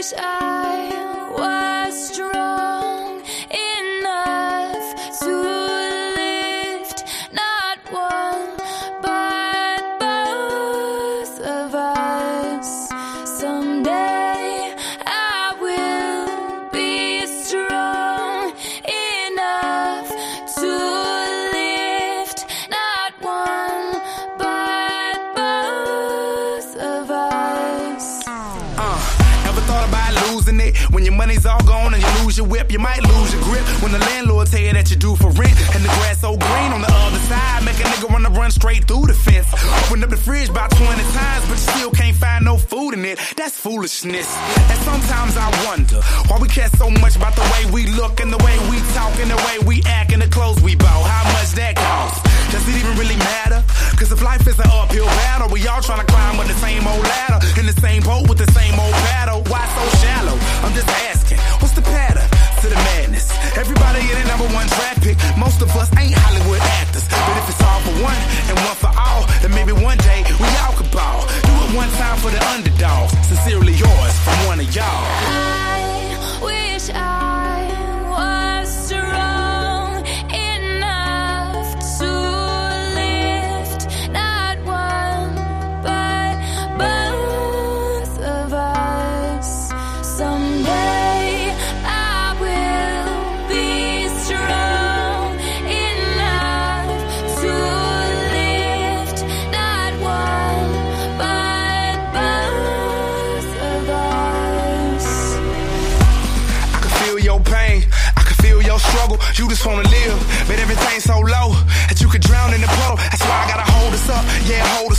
wish uh, I your money's all gone and you lose your whip, you might lose your grip. When the landlord tell you that you due for rent, and the grass so green on the other side, make a nigga wanna run straight through the fence. Open up the fridge about 20 times, but you still can't find no food in it. That's foolishness. And sometimes I wonder why we care so much about the way we look and the way we talk and the way we act and the clothes You just wanna live, but everything's so low that you could drown in the puddle. That's why I gotta hold us up. Yeah, hold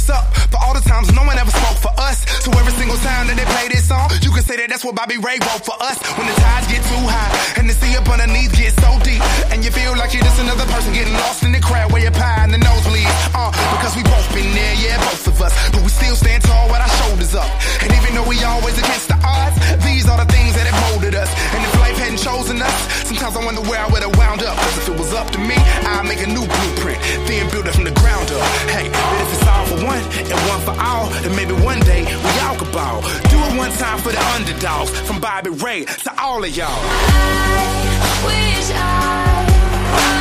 that's what Bobby Ray wrote for us. When the tides get too high and the sea up underneath gets so deep, and you feel like you're just another person getting lost in the crowd where your pie and the nosebleed. Uh, because we both been there, yeah, both of us. But we still stand tall with our shoulders up. And even though we always against the odds, these are the things that have molded us. And if life hadn't chosen us, sometimes I wonder where I would have wound up. Cause if it was up to me, I'd make a new blueprint, then build it from the ground up. underdogs, from Bobby Ray to all of y'all. I wish I.